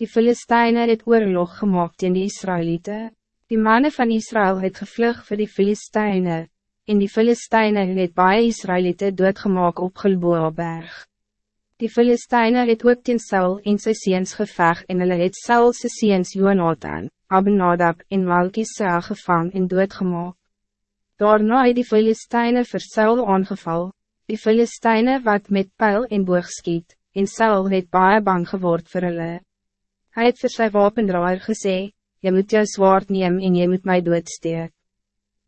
Die Filisteine het oorlog gemaakt in die Israëlieten. Die mannen van Israël het gevlug voor die Filisteine, en die Filisteine het baie Israëlieten doodgemaak op Gilboa berg. Die Filisteine het ook teen Saul en sy seens geveg en hulle het Saul sy seens Jonathan, Abinadab en Malkisa gevang en doodgemaak. Daarna het die Filisteine vir Saul aangeval, die Filisteine wat met pijl en boog skiet, en Saul het baie bang geword vir hulle. Hy het vir sy wapendraaier gesê, jy moet jou zwaard neem en jy moet my doodsteek.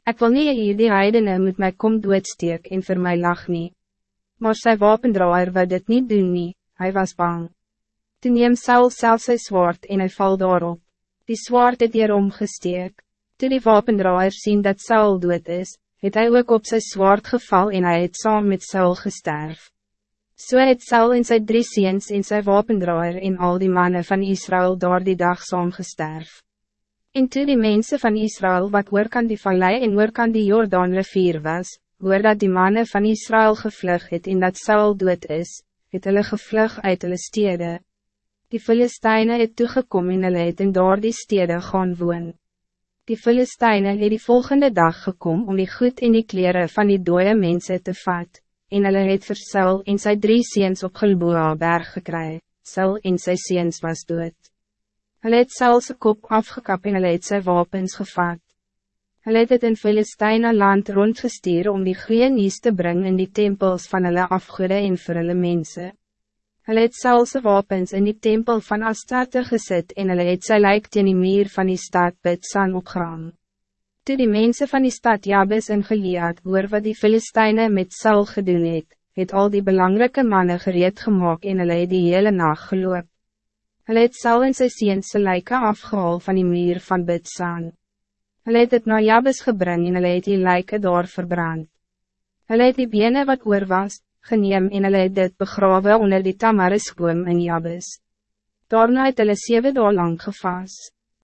Ek wil nie hier die heidene moet my kom doodsteek en vir my lag nie maar sy wapendraaier wou dit niet doen nie, hy was bang. Toen neem Saul self sy zwaard en hy val daarop. Die zwaard het hier omgesteek. Toen die wapendraaier sien dat Saul dood is, het hij ook op zijn zwaard geval en hij het saam met Saul gesterf. So het Saul en sy drie seens en sy wapendraaier en al die mannen van Israël door die dag saam gesterf. En toe die mensen van Israël wat oor kan die vallei en oor kan die Jordaan rivier was, hoor dat die mannen van Israël gevlug het en dat Saul dood is, het hulle gevlug uit hulle stede. Die Filisteine het toegekom en hulle het in daar die stede gaan woon. Die Filisteine het die volgende dag gekom om die goed en die kleren van die dode mensen te vat, en hulle het vir Saul en sy drie seens op Gilboa berg gekry, Saul en sy seens was dood. Hulle het Saul sy kop afgekap en hulle het sy wapens gevat. Hulle het het in Filisteine land rondgestuur om die goeie nieuws te brengen in die tempels van hulle afgoede en vir hulle mense. Hulle het Saulse wapens in die tempel van Astarte gezet en hulle het sy lijk teen die meer van die stad Bidsan opgeraan. Toe die mensen van die stad Jabes in Gilead hoor wat die Filisteine met Saul gedoen het, het al die belangrijke mannen gereed gemaakt en hulle het die hele nacht geloop. Hulle het Saul en sy seense lijken afgehaal van die meer van Bidsan. Hulle het het na Jabes gebring en hulle het die lijke daar verbrand. Hulle het die bene wat oor was, geneem en hulle het dit begrawe onder die tamariskoom in Jabes. Daarna het hulle 7 dagen lang gevast.